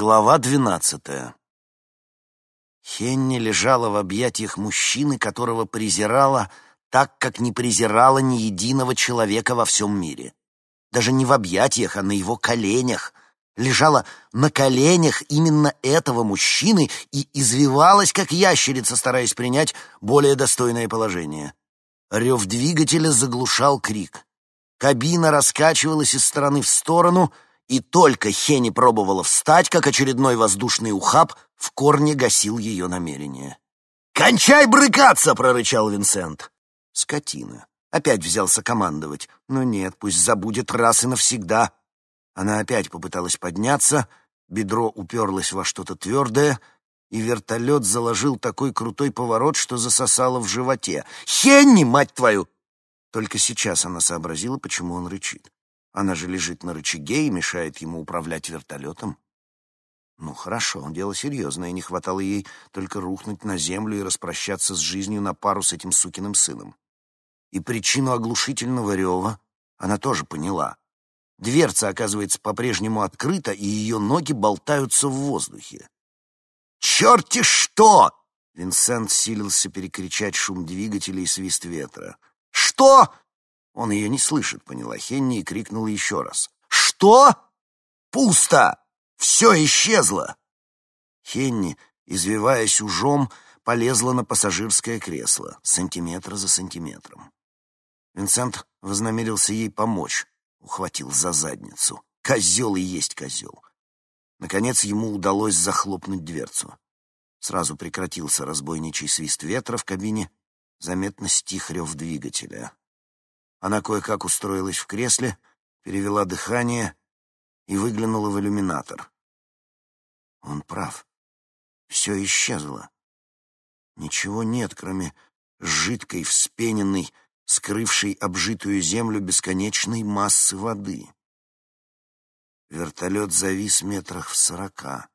Глава двенадцатая. Хенни лежала в объятиях мужчины, которого презирала так, как не презирала ни единого человека во всем мире. Даже не в объятиях, а на его коленях. Лежала на коленях именно этого мужчины и извивалась, как ящерица, стараясь принять более достойное положение. Рев двигателя заглушал крик. Кабина раскачивалась из стороны в сторону — и только Хенни пробовала встать, как очередной воздушный ухаб в корне гасил ее намерение. «Кончай брыкаться!» — прорычал Винсент. Скотина. Опять взялся командовать. Но нет, пусть забудет раз и навсегда. Она опять попыталась подняться, бедро уперлось во что-то твердое, и вертолет заложил такой крутой поворот, что засосало в животе. «Хенни, мать твою!» Только сейчас она сообразила, почему он рычит. Она же лежит на рычаге и мешает ему управлять вертолетом. Ну, хорошо, дело серьезное, не хватало ей только рухнуть на землю и распрощаться с жизнью на пару с этим сукиным сыном. И причину оглушительного рева она тоже поняла. Дверца, оказывается, по-прежнему открыта, и ее ноги болтаются в воздухе. «Черти что!» Винсент силился перекричать шум двигателя и свист ветра. «Что?» Он ее не слышит, поняла Хенни и крикнула еще раз. «Что? Пусто! Все исчезло!» Хенни, извиваясь ужом, полезла на пассажирское кресло, сантиметр за сантиметром. Винсент вознамерился ей помочь, ухватил за задницу. Козел и есть козел. Наконец ему удалось захлопнуть дверцу. Сразу прекратился разбойничий свист ветра в кабине, заметно стих рев двигателя. Она кое-как устроилась в кресле, перевела дыхание и выглянула в иллюминатор. Он прав. Все исчезло. Ничего нет, кроме жидкой, вспененной, скрывшей обжитую землю бесконечной массы воды. Вертолет завис метрах в сорока.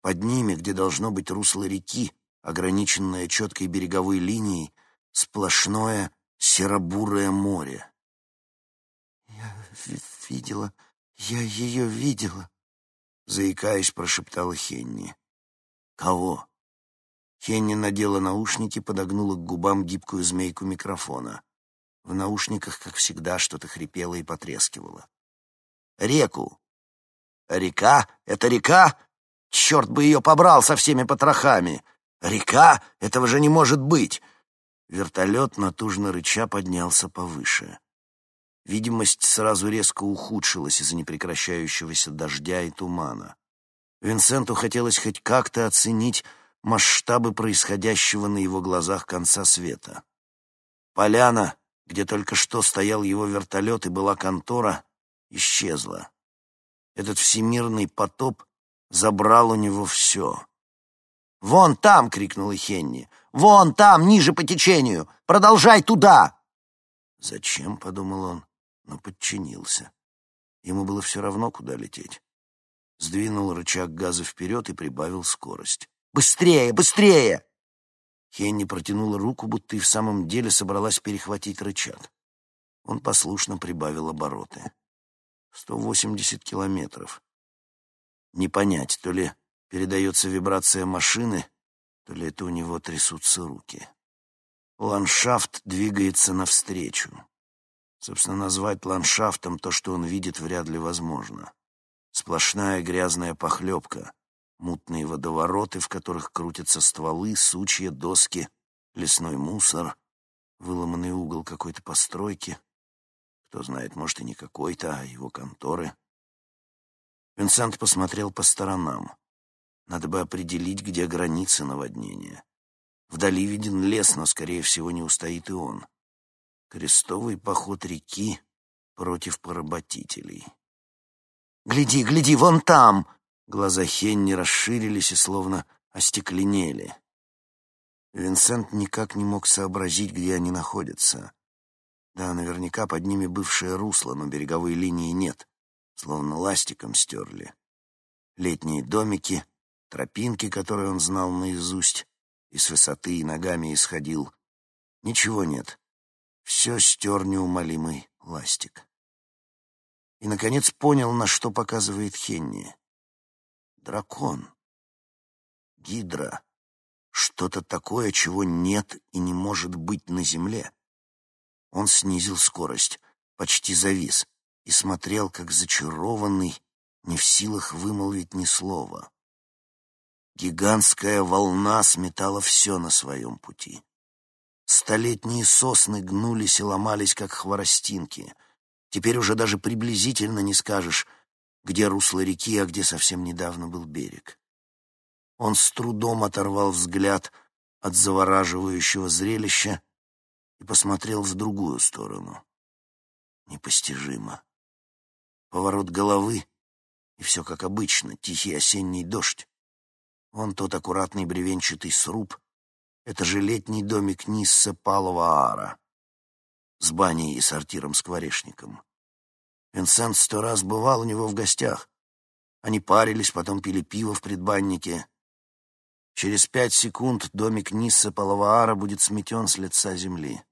Под ними, где должно быть русло реки, ограниченное четкой береговой линией, сплошное серо-бурое море. «Я видела, я ее видела», — заикаясь, прошептала Хенни. «Кого?» Хенни надела наушники, подогнула к губам гибкую змейку микрофона. В наушниках, как всегда, что-то хрипело и потрескивало. «Реку!» «Река? Это река? Черт бы ее побрал со всеми потрохами! Река? Этого же не может быть!» Вертолет, натужно рыча, поднялся повыше. Видимость сразу резко ухудшилась из-за непрекращающегося дождя и тумана. Винсенту хотелось хоть как-то оценить масштабы происходящего на его глазах конца света. Поляна, где только что стоял его вертолет и была контора, исчезла. Этот всемирный потоп забрал у него все. «Вон там!» — крикнула Хенни. «Вон там, ниже по течению! Продолжай туда!» «Зачем?» — подумал он, но подчинился. Ему было все равно, куда лететь. Сдвинул рычаг газа вперед и прибавил скорость. «Быстрее! Быстрее!» Хенни протянула руку, будто и в самом деле собралась перехватить рычаг. Он послушно прибавил обороты. Сто восемьдесят километров. Не понять, то ли передается вибрация машины, то ли это у него трясутся руки. Ландшафт двигается навстречу. Собственно, назвать ландшафтом то, что он видит, вряд ли возможно. Сплошная грязная похлебка, мутные водовороты, в которых крутятся стволы, сучья, доски, лесной мусор, выломанный угол какой-то постройки. Кто знает, может, и не какой-то, а его конторы. Винсент посмотрел по сторонам. Надо бы определить, где границы наводнения. Вдали виден лес, но, скорее всего, не устоит и он. Крестовый поход реки против поработителей. «Гляди, гляди, вон там!» Глаза Хенни расширились и словно остекленели. Винсент никак не мог сообразить, где они находятся. Да, наверняка под ними бывшее русло, но береговой линии нет, словно ластиком стерли. Летние домики — тропинки, которые он знал наизусть, и с высоты и ногами исходил. Ничего нет. Все стер неумолимый ластик. И, наконец, понял, на что показывает Хенни. дракон. Гидра — что-то такое, чего нет и не может быть на земле. Он снизил скорость, почти завис, и смотрел, как зачарованный, не в силах вымолвить ни слова. Гигантская волна сметала все на своем пути. Столетние сосны гнулись и ломались, как хворостинки. Теперь уже даже приблизительно не скажешь, где русло реки, а где совсем недавно был берег. Он с трудом оторвал взгляд от завораживающего зрелища и посмотрел в другую сторону. Непостижимо. Поворот головы, и все как обычно, тихий осенний дождь. Вон тот аккуратный бревенчатый сруб, это же летний домик Нисса Палова с баней и сортиром-скворечником. Винсент сто раз бывал у него в гостях. Они парились, потом пили пиво в предбаннике. Через пять секунд домик Нисса Палаваара будет сметен с лица земли.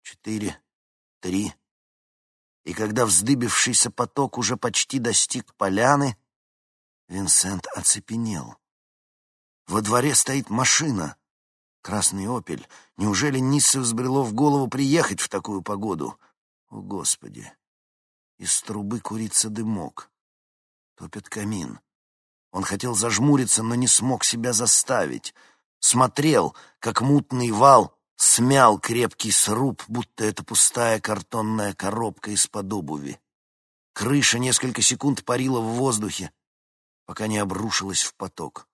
Четыре, три. И когда вздыбившийся поток уже почти достиг поляны, Винсент оцепенел. Во дворе стоит машина. Красный «Опель». Неужели Ниссе взбрело в голову приехать в такую погоду? О, Господи! Из трубы курится дымок. Топит камин. Он хотел зажмуриться, но не смог себя заставить. Смотрел, как мутный вал смял крепкий сруб, будто это пустая картонная коробка из-под обуви. Крыша несколько секунд парила в воздухе, пока не обрушилась в поток.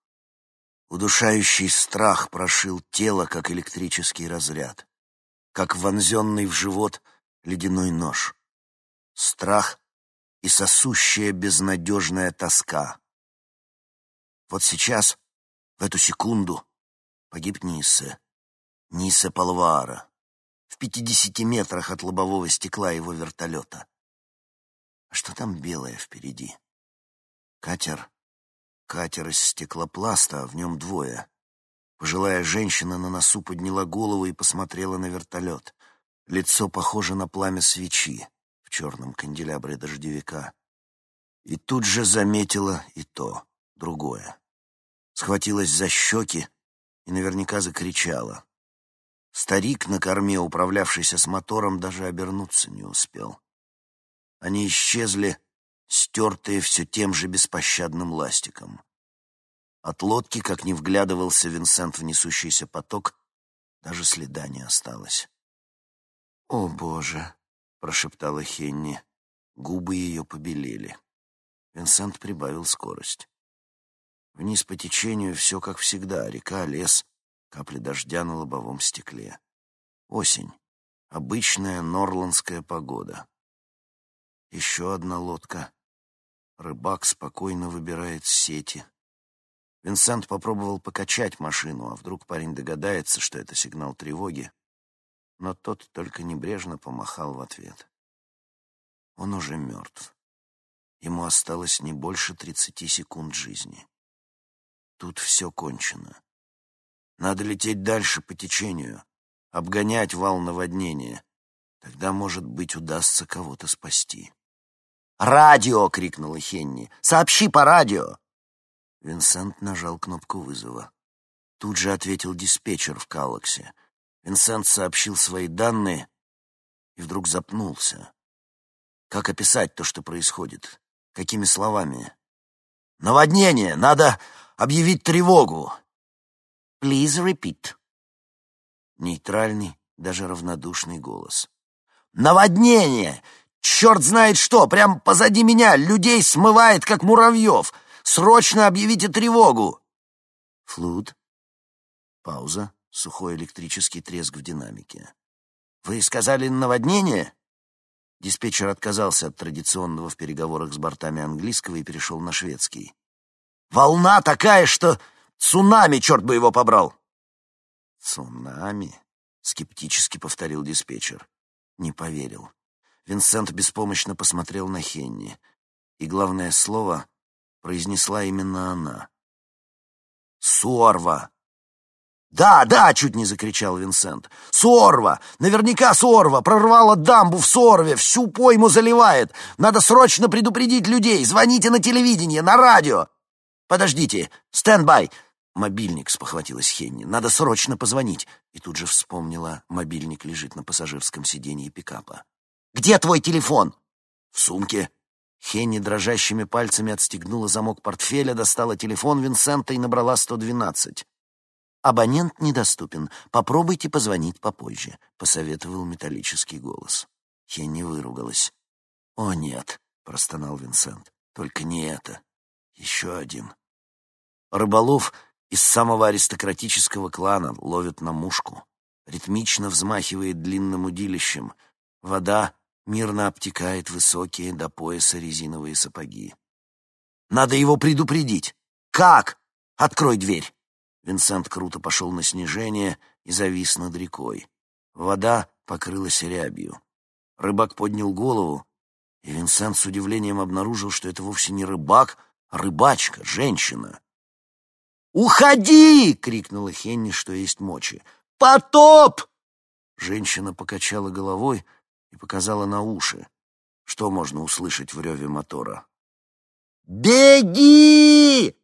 Удушающий страх прошил тело, как электрический разряд, как вонзенный в живот ледяной нож. Страх и сосущая безнадежная тоска. Вот сейчас, в эту секунду, погиб Ниссе. Ниссе Палвара. В пятидесяти метрах от лобового стекла его вертолета. А что там белое впереди? Катер Катер из стеклопласта, а в нем двое. Пожилая женщина на носу подняла голову и посмотрела на вертолет. Лицо похоже на пламя свечи в черном канделябре дождевика. И тут же заметила и то, другое. Схватилась за щеки и наверняка закричала. Старик на корме, управлявшийся с мотором, даже обернуться не успел. Они исчезли, стертые все тем же беспощадным ластиком. От лодки, как ни вглядывался Винсент в несущийся поток, даже следа не осталось. «О, Боже!» — прошептала Хенни. Губы ее побелели. Винсент прибавил скорость. Вниз по течению все как всегда. Река, лес, капли дождя на лобовом стекле. Осень. Обычная норландская погода. Еще одна лодка. Рыбак спокойно выбирает сети. Винсент попробовал покачать машину, а вдруг парень догадается, что это сигнал тревоги. Но тот только небрежно помахал в ответ. Он уже мертв. Ему осталось не больше тридцати секунд жизни. Тут все кончено. Надо лететь дальше по течению, обгонять вал наводнения. Тогда, может быть, удастся кого-то спасти. «Радио!» — крикнула Хенни. «Сообщи по радио!» Винсент нажал кнопку вызова. Тут же ответил диспетчер в Каллаксе. Винсент сообщил свои данные и вдруг запнулся. Как описать то, что происходит? Какими словами? «Наводнение! Надо объявить тревогу!» «Please repeat». Нейтральный, даже равнодушный голос. «Наводнение! Черт знает что, прямо позади меня людей смывает, как муравьев. Срочно объявите тревогу!» Флуд. Пауза. Сухой электрический треск в динамике. «Вы сказали наводнение?» Диспетчер отказался от традиционного в переговорах с бортами английского и перешел на шведский. «Волна такая, что цунами, черт бы его побрал!» «Цунами?» — скептически повторил диспетчер. Не поверил. Винсент беспомощно посмотрел на Хенни, и главное слово произнесла именно она. «Сорва!» «Да, да!» — чуть не закричал Винсент. «Сорва! Наверняка Сорва! Прорвала дамбу в Сорве! Всю пойму заливает! Надо срочно предупредить людей! Звоните на телевидение, на радио!» Подождите! Stand by!» «Мобильник», — спохватилась Хенни. «Надо срочно позвонить». И тут же вспомнила, мобильник лежит на пассажирском сиденье пикапа. «Где твой телефон?» «В сумке». Хенни дрожащими пальцами отстегнула замок портфеля, достала телефон Винсента и набрала 112. «Абонент недоступен. Попробуйте позвонить попозже», — посоветовал металлический голос. Хенни выругалась. «О, нет», — простонал Винсент. «Только не это. Еще один». Рыболов из самого аристократического клана ловит на мушку. Ритмично взмахивает длинным удилищем. Вода мирно обтекает высокие до пояса резиновые сапоги. «Надо его предупредить!» «Как?» «Открой дверь!» Винсент круто пошел на снижение и завис над рекой. Вода покрылась рябью. Рыбак поднял голову, и Винсент с удивлением обнаружил, что это вовсе не рыбак, а рыбачка, женщина. «Уходи!» — крикнула Хенни, что есть мочи. «Потоп!» Женщина покачала головой и показала на уши. Что можно услышать в реве мотора? «Беги!»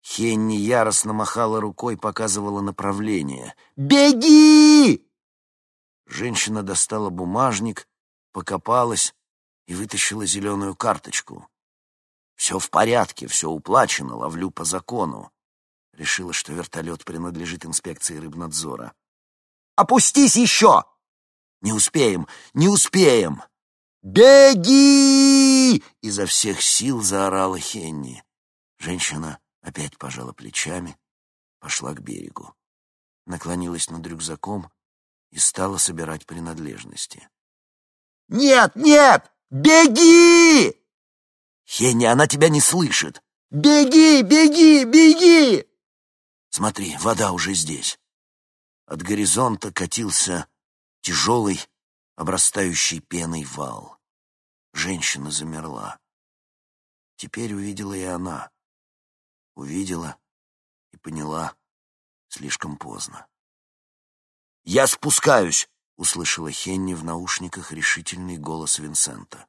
Хенни яростно махала рукой, показывала направление. «Беги!» Женщина достала бумажник, покопалась и вытащила зеленую карточку. «Все в порядке, все уплачено, ловлю по закону. Решила, что вертолет принадлежит инспекции рыбнадзора. «Опустись еще!» «Не успеем, не успеем!» «Беги!» — изо всех сил заорала Хенни. Женщина опять пожала плечами, пошла к берегу. Наклонилась над рюкзаком и стала собирать принадлежности. «Нет, нет! Беги!» «Хенни, она тебя не слышит!» «Беги, беги, беги!» Смотри, вода уже здесь. От горизонта катился тяжелый, обрастающий пеной вал. Женщина замерла. Теперь увидела и она. Увидела и поняла слишком поздно. «Я спускаюсь!» — услышала Хенни в наушниках решительный голос Винсента.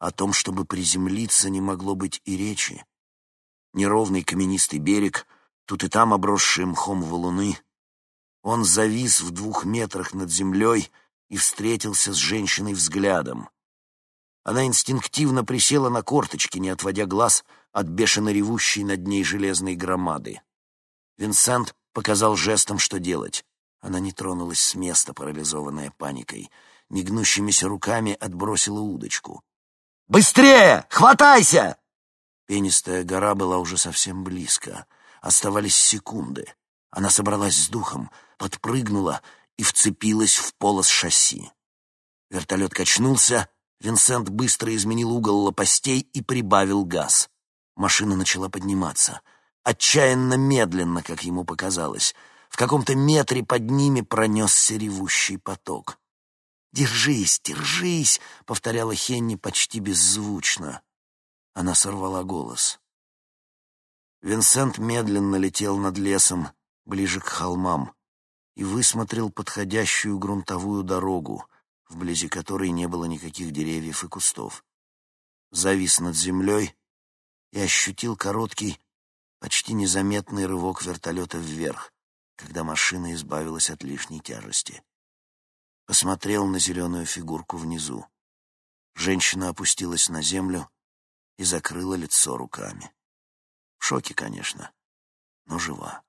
О том, чтобы приземлиться, не могло быть и речи. Неровный каменистый берег — тут и там обросшие мхом валуны. Он завис в двух метрах над землей и встретился с женщиной взглядом. Она инстинктивно присела на корточки, не отводя глаз от бешено ревущей над ней железной громады. Винсент показал жестом, что делать. Она не тронулась с места, парализованная паникой. Негнущимися руками отбросила удочку. «Быстрее! Хватайся!» Пенистая гора была уже совсем близко — Оставались секунды. Она собралась с духом, подпрыгнула и вцепилась в полос шасси. Вертолет качнулся, Винсент быстро изменил угол лопастей и прибавил газ. Машина начала подниматься. Отчаянно медленно, как ему показалось. В каком-то метре под ними пронесся ревущий поток. «Держись, держись!» — повторяла Хенни почти беззвучно. Она сорвала голос. Винсент медленно летел над лесом, ближе к холмам, и высмотрел подходящую грунтовую дорогу, вблизи которой не было никаких деревьев и кустов. Завис над землей и ощутил короткий, почти незаметный рывок вертолета вверх, когда машина избавилась от лишней тяжести. Посмотрел на зеленую фигурку внизу. Женщина опустилась на землю и закрыла лицо руками. В шоке, конечно, но жива.